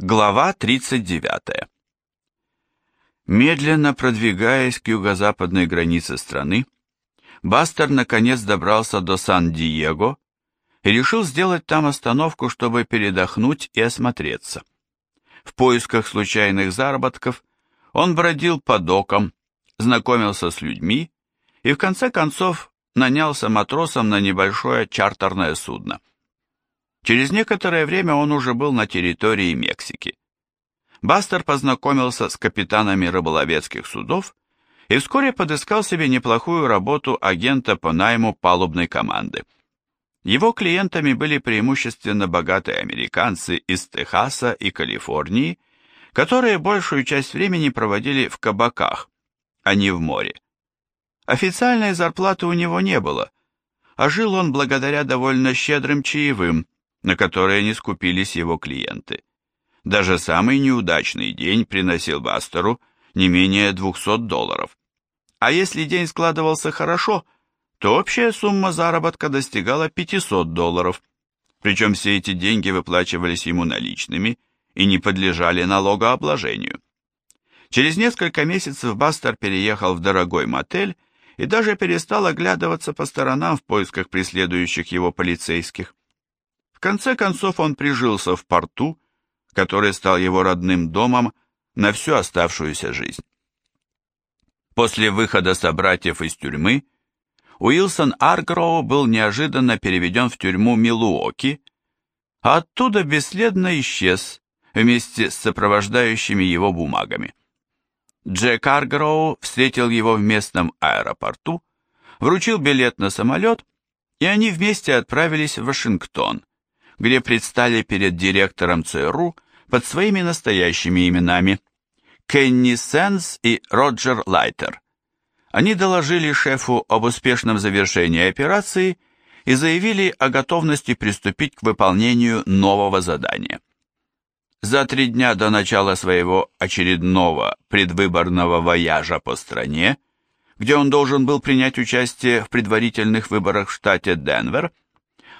Глава 39. Медленно продвигаясь к юго-западной границе страны, Бастер наконец добрался до Сан-Диего и решил сделать там остановку, чтобы передохнуть и осмотреться. В поисках случайных заработков он бродил по докам, знакомился с людьми и в конце концов нанялся матросом на небольшое чартерное судно. Через некоторое время он уже был на территории Мексики. Бастер познакомился с капитанами рыболовецких судов и вскоре подыскал себе неплохую работу агента по найму палубной команды. Его клиентами были преимущественно богатые американцы из Техаса и Калифорнии, которые большую часть времени проводили в кабаках, а не в море. Официальной зарплаты у него не было, а жил он благодаря довольно щедрым чаевым, на которые не скупились его клиенты. Даже самый неудачный день приносил Бастеру не менее 200 долларов. А если день складывался хорошо, то общая сумма заработка достигала 500 долларов. Причем все эти деньги выплачивались ему наличными и не подлежали налогообложению. Через несколько месяцев Бастер переехал в дорогой мотель и даже перестал оглядываться по сторонам в поисках преследующих его полицейских конце концов он прижился в порту, который стал его родным домом на всю оставшуюся жизнь. После выхода собратьев из тюрьмы Уилсон Аргроу был неожиданно переведен в тюрьму Милуоки, а оттуда бесследно исчез вместе с сопровождающими его бумагами. Джек Аргроу встретил его в местном аэропорту, вручил билет на самолет, и они вместе отправились в Вашингтон, где предстали перед директором ЦРУ под своими настоящими именами Кенни Сенс и Роджер Лайтер. Они доложили шефу об успешном завершении операции и заявили о готовности приступить к выполнению нового задания. За три дня до начала своего очередного предвыборного вояжа по стране, где он должен был принять участие в предварительных выборах в штате Денвер,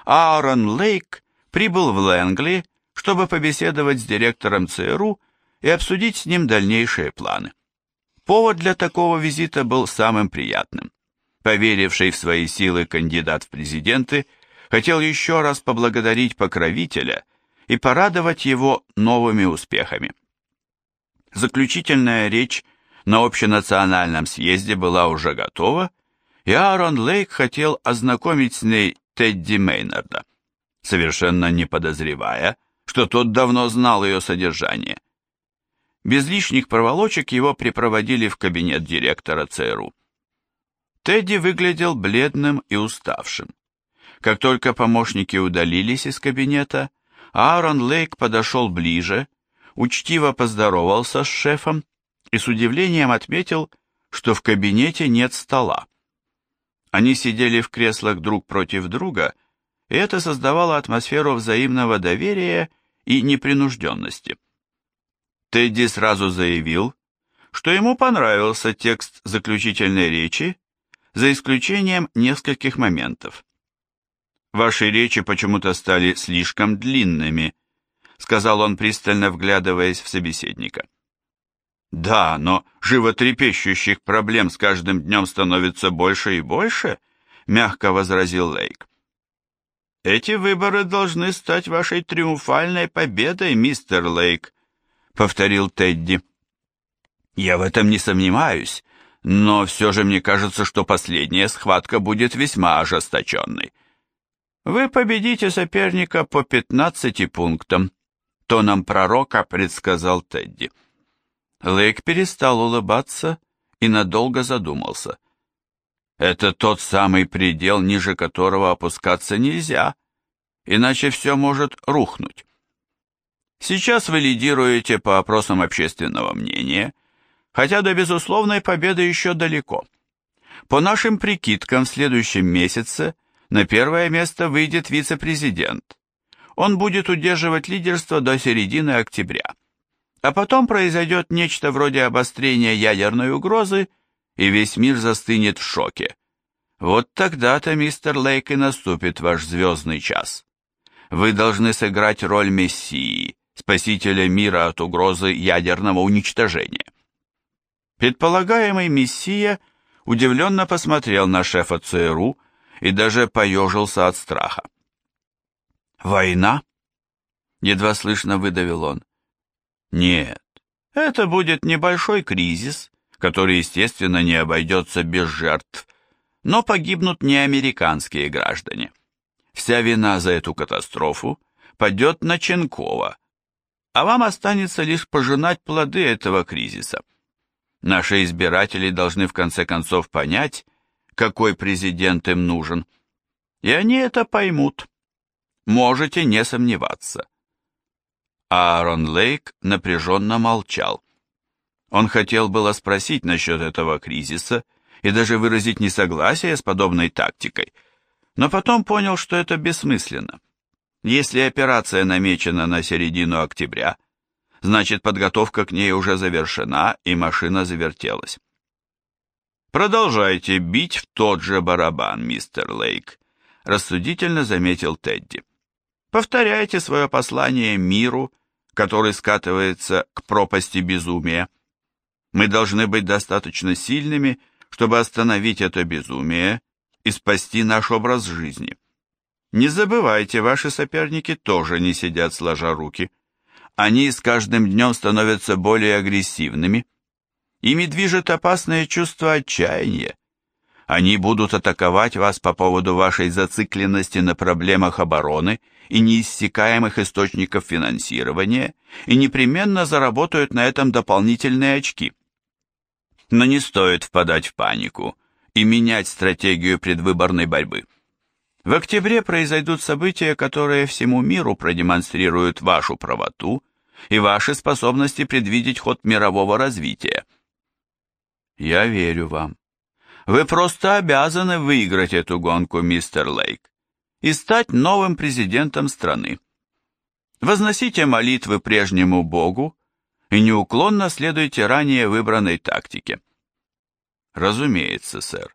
Аарон Лейк прибыл в Лэнгли, чтобы побеседовать с директором ЦРУ и обсудить с ним дальнейшие планы. Повод для такого визита был самым приятным. Поверивший в свои силы кандидат в президенты хотел еще раз поблагодарить покровителя и порадовать его новыми успехами. Заключительная речь на общенациональном съезде была уже готова, и Аарон Лейк хотел ознакомить с ней Тедди Мейнарда совершенно не подозревая, что тот давно знал ее содержание. Без лишних проволочек его припроводили в кабинет директора ЦРУ. Тедди выглядел бледным и уставшим. Как только помощники удалились из кабинета, Аарон Лейк подошел ближе, учтиво поздоровался с шефом и с удивлением отметил, что в кабинете нет стола. Они сидели в креслах друг против друга это создавало атмосферу взаимного доверия и непринужденности. Тедди сразу заявил, что ему понравился текст заключительной речи, за исключением нескольких моментов. «Ваши речи почему-то стали слишком длинными», сказал он, пристально вглядываясь в собеседника. «Да, но животрепещущих проблем с каждым днем становится больше и больше», мягко возразил Лейк. Эти выборы должны стать вашей триумфальной победой, мистер Лейк, повторил Тедди. Я в этом не сомневаюсь, но все же мне кажется, что последняя схватка будет весьма ожесточенной. Вы победите соперника по пятнадцати пунктам, тоном пророка предсказал Тедди. Лейк перестал улыбаться и надолго задумался. Это тот самый предел, ниже которого опускаться нельзя, иначе все может рухнуть. Сейчас вы лидируете по опросам общественного мнения, хотя до безусловной победы еще далеко. По нашим прикидкам, в следующем месяце на первое место выйдет вице-президент. Он будет удерживать лидерство до середины октября. А потом произойдет нечто вроде обострения ядерной угрозы, и весь мир застынет в шоке. Вот тогда-то, мистер Лейк, и наступит ваш звездный час. Вы должны сыграть роль мессии, спасителя мира от угрозы ядерного уничтожения. Предполагаемый мессия удивленно посмотрел на шефа ЦРУ и даже поежился от страха. «Война?» — едва слышно выдавил он. «Нет, это будет небольшой кризис, который, естественно, не обойдется без жертв, но погибнут не американские граждане. Вся вина за эту катастрофу падет на Ченкова, а вам останется лишь пожинать плоды этого кризиса. Наши избиратели должны в конце концов понять, какой президент им нужен, и они это поймут. Можете не сомневаться. Аарон Лейк напряженно молчал. Он хотел было спросить насчет этого кризиса и даже выразить несогласие с подобной тактикой, но потом понял, что это бессмысленно. Если операция намечена на середину октября, значит подготовка к ней уже завершена и машина завертелась. «Продолжайте бить в тот же барабан, мистер Лейк», — рассудительно заметил Тедди. «Повторяйте свое послание миру, который скатывается к пропасти безумия. Мы должны быть достаточно сильными, чтобы остановить это безумие и спасти наш образ жизни. Не забывайте, ваши соперники тоже не сидят сложа руки. Они с каждым днем становятся более агрессивными. Ими движет опасное чувство отчаяния. Они будут атаковать вас по поводу вашей зацикленности на проблемах обороны и неиссякаемых источников финансирования и непременно заработают на этом дополнительные очки. Но не стоит впадать в панику и менять стратегию предвыборной борьбы. В октябре произойдут события, которые всему миру продемонстрируют вашу правоту и ваши способности предвидеть ход мирового развития. Я верю вам. Вы просто обязаны выиграть эту гонку, мистер Лейк, и стать новым президентом страны. Возносите молитвы прежнему Богу и неуклонно следуйте ранее выбранной тактике. Разумеется, сэр.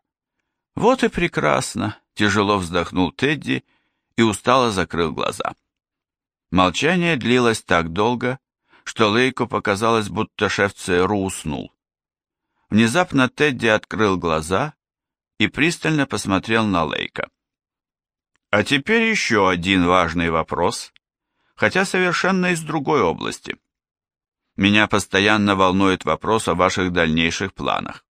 Вот и прекрасно, тяжело вздохнул Тедди и устало закрыл глаза. Молчание длилось так долго, что Лейку показалось, будто шеф ЦРУ уснул. Внезапно Тедди открыл глаза и пристально посмотрел на Лейка. А теперь еще один важный вопрос, хотя совершенно из другой области. Меня постоянно волнует вопрос о ваших дальнейших планах.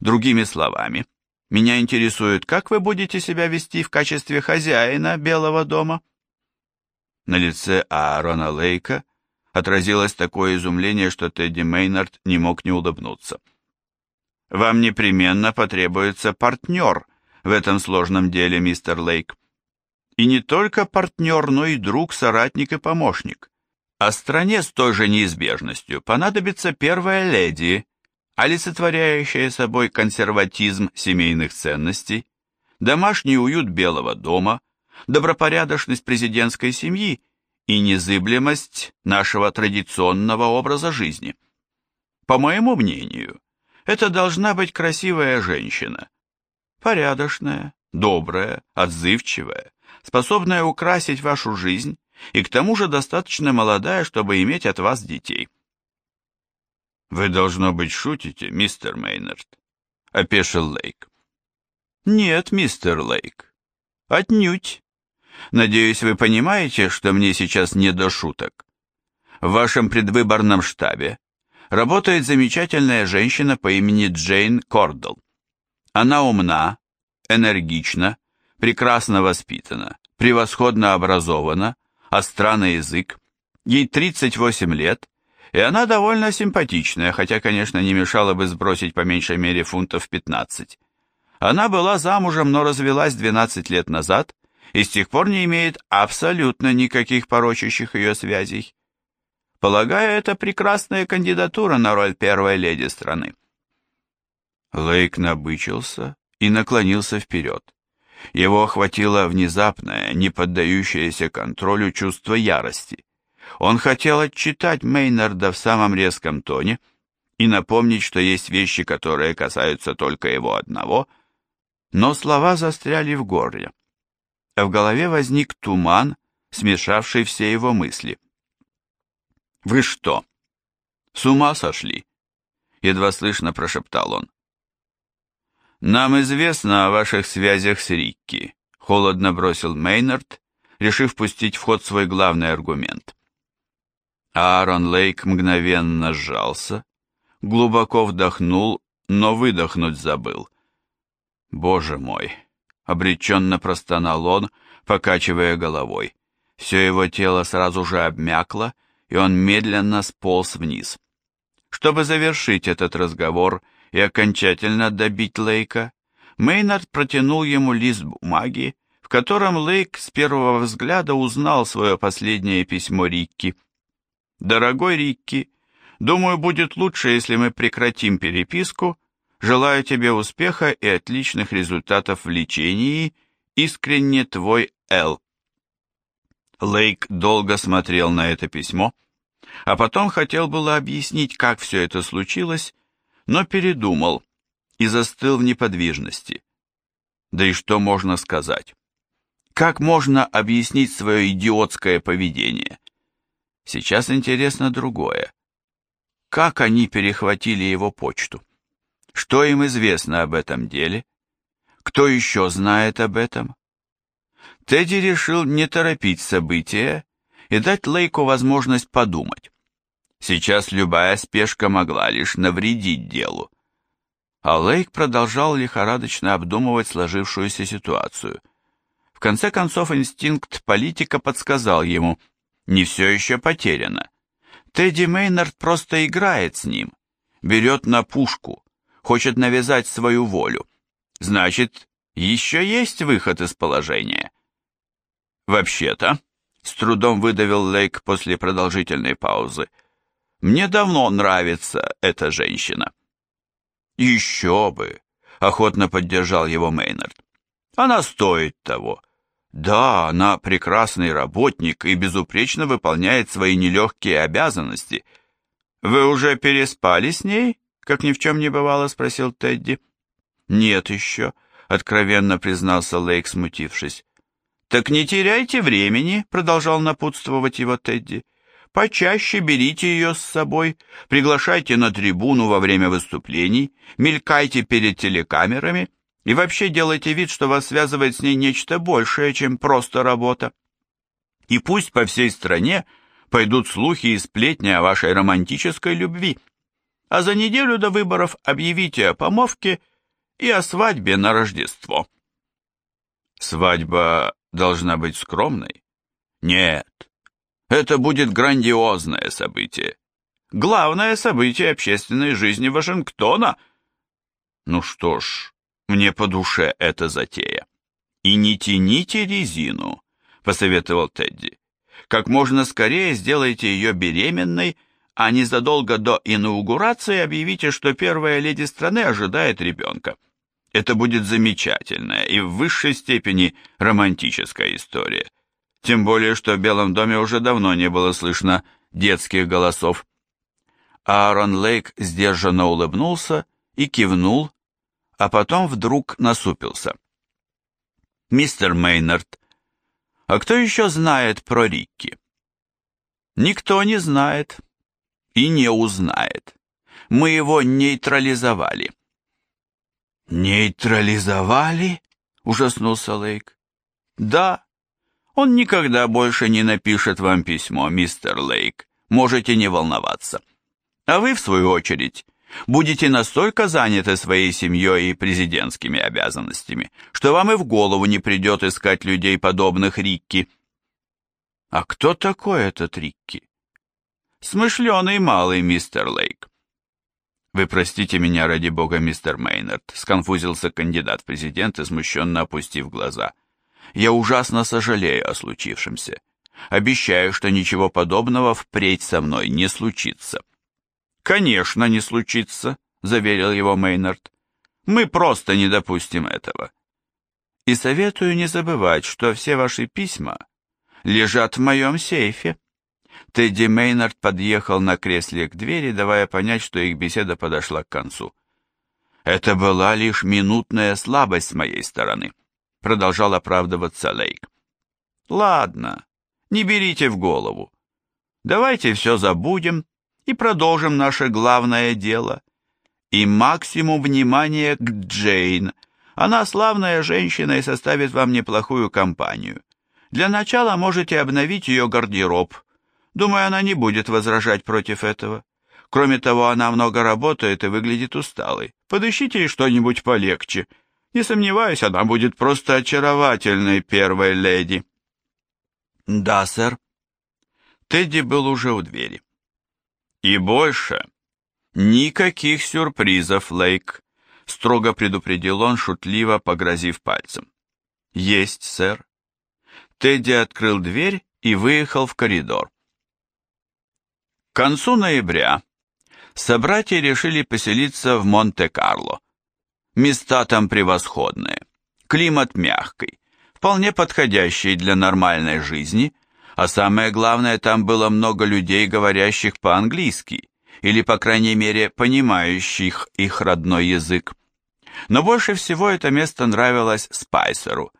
Другими словами, меня интересует, как вы будете себя вести в качестве хозяина Белого дома. На лице Аарона Лейка отразилось такое изумление, что Тедди Мейнард не мог не улыбнуться. «Вам непременно потребуется партнер в этом сложном деле, мистер Лейк. И не только партнер, но и друг, соратник и помощник. А стране с той же неизбежностью понадобится первая леди, олицетворяющая собой консерватизм семейных ценностей, домашний уют Белого дома, добропорядочность президентской семьи и незыблемость нашего традиционного образа жизни. По моему мнению, это должна быть красивая женщина, порядочная, добрая, отзывчивая, способная украсить вашу жизнь и к тому же достаточно молодая, чтобы иметь от вас детей. «Вы, должно быть, шутите, мистер Мейнард», — опешил Лейк. «Нет, мистер Лейк, отнюдь. Надеюсь, вы понимаете, что мне сейчас не до шуток. В вашем предвыборном штабе работает замечательная женщина по имени Джейн Кордл. Она умна, энергична, прекрасно воспитана, превосходно образована, остра на язык, ей 38 лет, и она довольно симпатичная, хотя, конечно, не мешало бы сбросить по меньшей мере фунтов 15. Она была замужем, но развелась 12 лет назад и с тех пор не имеет абсолютно никаких порочащих ее связей. Полагаю, это прекрасная кандидатура на роль первой леди страны. Лейк набычился и наклонился вперед. Его охватило внезапное, не поддающееся контролю чувство ярости. Он хотел отчитать Мейнарда в самом резком тоне и напомнить, что есть вещи, которые касаются только его одного, но слова застряли в горле. В голове возник туман, смешавший все его мысли. «Вы что, с ума сошли?» Едва слышно прошептал он. «Нам известно о ваших связях с Рикки», — холодно бросил Мейнард, решив пустить в ход свой главный аргумент. Аарон Лейк мгновенно сжался, глубоко вдохнул, но выдохнуть забыл. «Боже мой!» — обреченно простонал он, покачивая головой. Все его тело сразу же обмякло, и он медленно сполз вниз. Чтобы завершить этот разговор и окончательно добить Лейка, Мейнард протянул ему лист бумаги, в котором Лейк с первого взгляда узнал свое последнее письмо Рикки. «Дорогой Рикки, думаю, будет лучше, если мы прекратим переписку. Желаю тебе успеха и отличных результатов в лечении. Искренне твой Эл». Лейк долго смотрел на это письмо, а потом хотел было объяснить, как все это случилось, но передумал и застыл в неподвижности. Да и что можно сказать? Как можно объяснить свое идиотское поведение? Сейчас интересно другое. Как они перехватили его почту? Что им известно об этом деле? Кто еще знает об этом? Тедди решил не торопить события и дать Лейку возможность подумать. Сейчас любая спешка могла лишь навредить делу. А Лейк продолжал лихорадочно обдумывать сложившуюся ситуацию. В конце концов инстинкт политика подсказал ему, не все еще потеряно. Тедди Мейнард просто играет с ним, берет на пушку, хочет навязать свою волю. Значит, еще есть выход из положения. Вообще-то, с трудом выдавил Лейк после продолжительной паузы, мне давно нравится эта женщина. Еще бы, охотно поддержал его Мейнард. Она стоит того. Да, она прекрасный работник и безупречно выполняет свои нелегкие обязанности. Вы уже переспали с ней? Как ни в чем не бывало, спросил Тедди. Нет еще, откровенно признался Лейк, смутившись. «Так не теряйте времени», — продолжал напутствовать его Тедди. «Почаще берите ее с собой, приглашайте на трибуну во время выступлений, мелькайте перед телекамерами и вообще делайте вид, что вас связывает с ней нечто большее, чем просто работа. И пусть по всей стране пойдут слухи и сплетни о вашей романтической любви, а за неделю до выборов объявите о помолвке и о свадьбе на Рождество». «Свадьба должна быть скромной? Нет, это будет грандиозное событие. Главное событие общественной жизни Вашингтона. Ну что ж, мне по душе эта затея. И не тяните резину, посоветовал Тедди. Как можно скорее сделайте ее беременной, а незадолго до инаугурации объявите, что первая леди страны ожидает ребенка. Это будет замечательная и в высшей степени романтическая история. Тем более, что в Белом доме уже давно не было слышно детских голосов. Аарон Лейк сдержанно улыбнулся и кивнул, а потом вдруг насупился. «Мистер Мейнард, а кто еще знает про Рикки?» «Никто не знает и не узнает. Мы его нейтрализовали». «Нейтрализовали?» — ужаснулся Лейк. «Да. Он никогда больше не напишет вам письмо, мистер Лейк. Можете не волноваться. А вы, в свою очередь, будете настолько заняты своей семьей и президентскими обязанностями, что вам и в голову не придет искать людей, подобных Рикки». «А кто такой этот Рикки?» «Смышленый малый мистер Лейк. «Вы простите меня, ради бога, мистер Мейнард», — сконфузился кандидат в президенты, смущенно опустив глаза. «Я ужасно сожалею о случившемся. Обещаю, что ничего подобного впредь со мной не случится». «Конечно, не случится», — заверил его Мейнард. «Мы просто не допустим этого. И советую не забывать, что все ваши письма лежат в моем сейфе». Тедди Мейнард подъехал на кресле к двери, давая понять, что их беседа подошла к концу. «Это была лишь минутная слабость с моей стороны», — продолжал оправдываться Лейк. «Ладно, не берите в голову. Давайте все забудем и продолжим наше главное дело. И максимум внимания к Джейн. Она славная женщина и составит вам неплохую компанию. Для начала можете обновить ее гардероб. Думаю, она не будет возражать против этого. Кроме того, она много работает и выглядит усталой. Подыщите ей что-нибудь полегче. Не сомневаюсь, она будет просто очаровательной первой леди. Да, сэр. Тедди был уже у двери. И больше никаких сюрпризов, Лейк, строго предупредил он, шутливо погрозив пальцем. Есть, сэр. Тедди открыл дверь и выехал в коридор. К концу ноября собратья решили поселиться в Монте-Карло. Места там превосходные, климат мягкий, вполне подходящий для нормальной жизни, а самое главное, там было много людей, говорящих по-английски, или, по крайней мере, понимающих их родной язык. Но больше всего это место нравилось Спайсеру,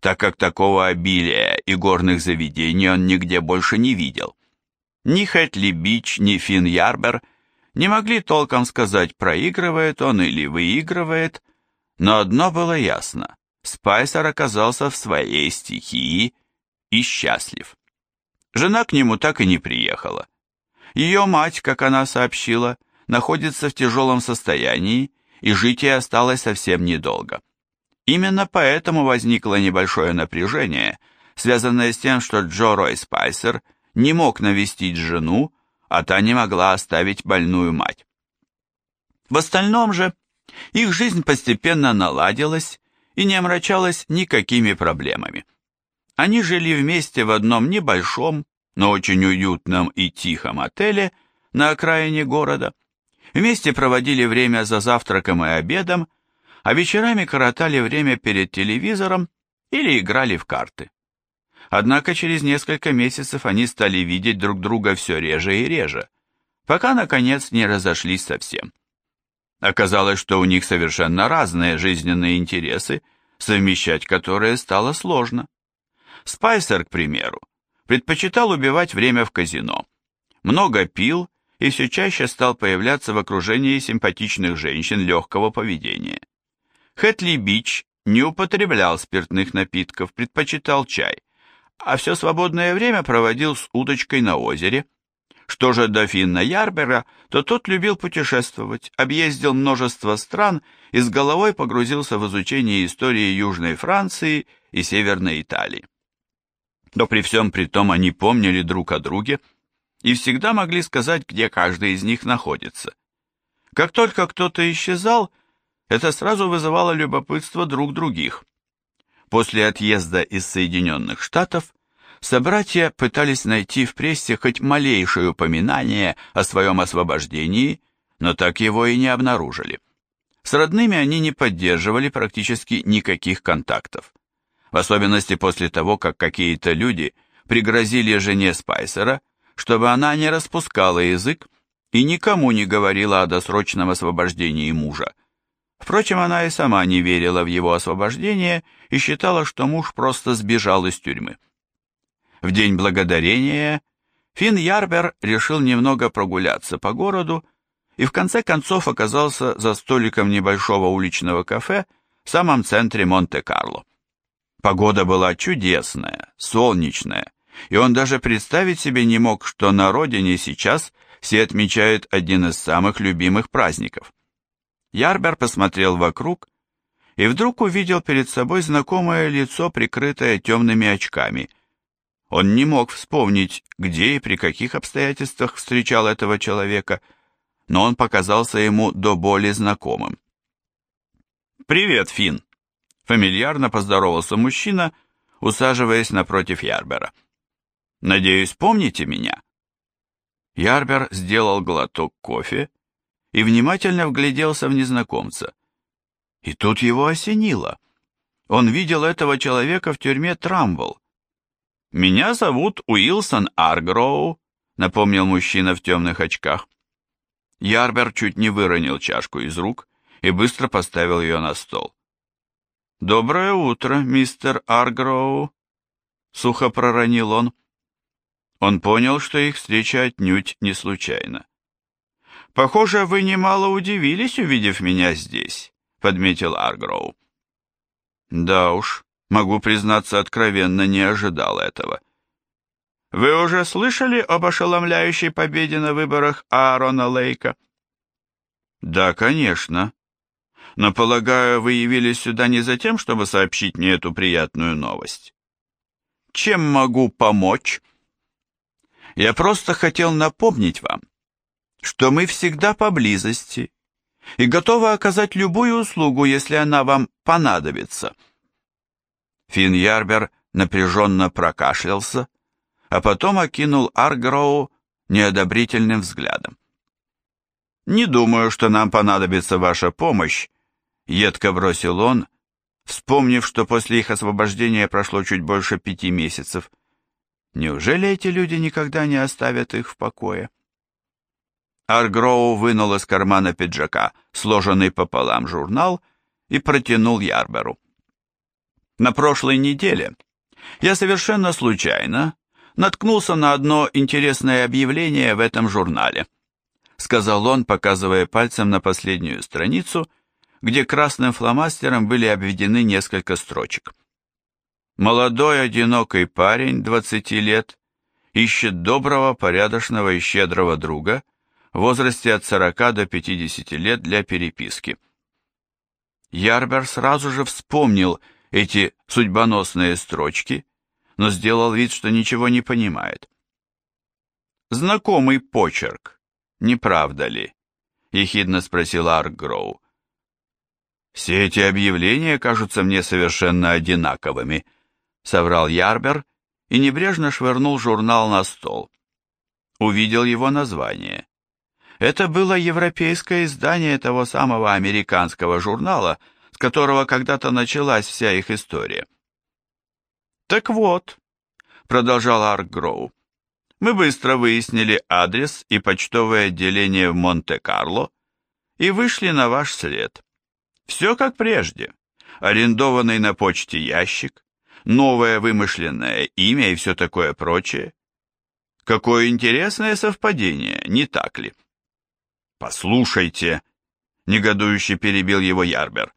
так как такого обилия и горных заведений он нигде больше не видел. Ни Хэтли Бич, ни Финн Ярбер не могли толком сказать, проигрывает он или выигрывает, но одно было ясно. Спайсер оказался в своей стихии и счастлив. Жена к нему так и не приехала. Ее мать, как она сообщила, находится в тяжелом состоянии, и жить ей осталось совсем недолго. Именно поэтому возникло небольшое напряжение, связанное с тем, что Джо Рой Спайсер не мог навестить жену, а та не могла оставить больную мать. В остальном же их жизнь постепенно наладилась и не омрачалась никакими проблемами. Они жили вместе в одном небольшом, но очень уютном и тихом отеле на окраине города. Вместе проводили время за завтраком и обедом, а вечерами коротали время перед телевизором или играли в карты. Однако через несколько месяцев они стали видеть друг друга все реже и реже, пока, наконец, не разошлись совсем. Оказалось, что у них совершенно разные жизненные интересы, совмещать которые стало сложно. Спайсер, к примеру, предпочитал убивать время в казино. Много пил и все чаще стал появляться в окружении симпатичных женщин легкого поведения. Хэтли Бич не употреблял спиртных напитков, предпочитал чай, а все свободное время проводил с удочкой на озере, что же до Финна Ярбера, то тот любил путешествовать, объездил множество стран и с головой погрузился в изучение истории Южной Франции и Северной Италии. Но при всем при том они помнили друг о друге и всегда могли сказать, где каждый из них находится. Как только кто-то исчезал, это сразу вызывало любопытство друг других. После отъезда из Соединенных Штатов собратья пытались найти в прессе хоть малейшее упоминание о своем освобождении, но так его и не обнаружили. С родными они не поддерживали практически никаких контактов. В особенности после того, как какие-то люди пригрозили жене Спайсера, чтобы она не распускала язык и никому не говорила о досрочном освобождении мужа. Впрочем, она и сама не верила в его освобождение и считала, что муж просто сбежал из тюрьмы. В день благодарения Финн Ярбер решил немного прогуляться по городу и в конце концов оказался за столиком небольшого уличного кафе в самом центре Монте-Карло. Погода была чудесная, солнечная, и он даже представить себе не мог, что на родине сейчас все отмечают один из самых любимых праздников. Ярбер посмотрел вокруг и вдруг увидел перед собой знакомое лицо, прикрытое темными очками – он не мог вспомнить, где и при каких обстоятельствах встречал этого человека, но он показался ему до боли знакомым. «Привет, Финн!» — фамильярно поздоровался мужчина, усаживаясь напротив Ярбера. «Надеюсь, помните меня?» Ярбер сделал глоток кофе и внимательно вгляделся в незнакомца. И тут его осенило. Он видел этого человека в тюрьме Трамбл, «Меня зовут Уилсон Аргроу», — напомнил мужчина в темных очках. Ярбер чуть не выронил чашку из рук и быстро поставил ее на стол. «Доброе утро, мистер Аргроу», — сухо проронил он. Он понял, что их встреча отнюдь не случайна. «Похоже, вы немало удивились, увидев меня здесь», — подметил Аргроу. «Да уж, могу признаться откровенно, не ожидал этого». «Вы уже слышали об ошеломляющей победе на выборах Аарона Лейка?» «Да, конечно. Но, полагаю, вы явились сюда не за тем, чтобы сообщить мне эту приятную новость». «Чем могу помочь?» «Я просто хотел напомнить вам, что мы всегда поблизости и готовы оказать любую услугу, если она вам понадобится. Финн Ярбер напряженно прокашлялся, а потом окинул Аргроу неодобрительным взглядом. «Не думаю, что нам понадобится ваша помощь», — едко бросил он, вспомнив, что после их освобождения прошло чуть больше пяти месяцев. «Неужели эти люди никогда не оставят их в покое?» Аргроу вынул из кармана пиджака сложенный пополам журнал и протянул Ярберу. На прошлой неделе я совершенно случайно наткнулся на одно интересное объявление в этом журнале, сказал он, показывая пальцем на последнюю страницу, где красным фломастером были обведены несколько строчек. Молодой одинокий парень, 20 лет, ищет доброго, порядочного и щедрого друга – возрасте от 40 до 50 лет для переписки. Ярбер сразу же вспомнил эти судьбоносные строчки, но сделал вид, что ничего не понимает. «Знакомый почерк, не правда ли?» — ехидно спросил Аркгроу. «Все эти объявления кажутся мне совершенно одинаковыми», — соврал Ярбер и небрежно швырнул журнал на стол. Увидел его название. Это было европейское издание того самого американского журнала, с которого когда-то началась вся их история. «Так вот», — продолжал Аркгроу, — «мы быстро выяснили адрес и почтовое отделение в Монте-Карло и вышли на ваш след. Все как прежде. Арендованный на почте ящик, новое вымышленное имя и все такое прочее. Какое интересное совпадение, не так ли?» «Послушайте», — негодующе перебил его Ярбер,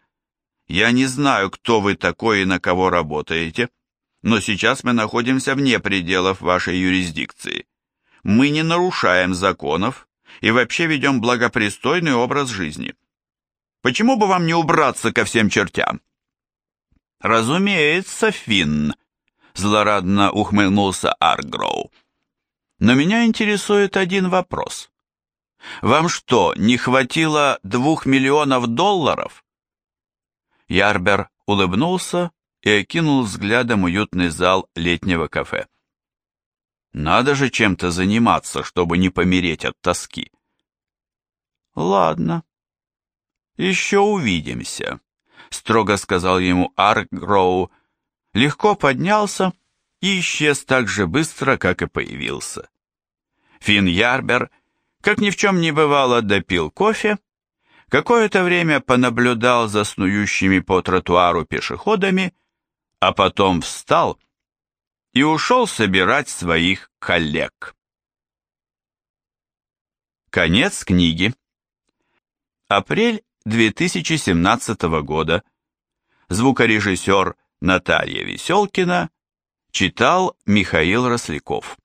«я не знаю, кто вы такой и на кого работаете, но сейчас мы находимся вне пределов вашей юрисдикции. Мы не нарушаем законов и вообще ведем благопристойный образ жизни. Почему бы вам не убраться ко всем чертям?» «Разумеется, Финн», — злорадно ухмыльнулся Аргроу. «Но меня интересует один вопрос. Вам что, не хватило двух миллионов долларов?» Ярбер улыбнулся и окинул взглядом уютный зал летнего кафе. «Надо же чем-то заниматься, чтобы не помереть от тоски». «Ладно, еще увидимся», — строго сказал ему Аркгроу, легко поднялся и исчез так же быстро, как и появился. Финн Ярбер как ни в чем не бывало, допил кофе, какое-то время понаблюдал за снующими по тротуару пешеходами, а потом встал и ушел собирать своих коллег. Конец книги. Апрель 2017 года. Звукорежиссер Наталья Веселкина читал Михаил Росляков.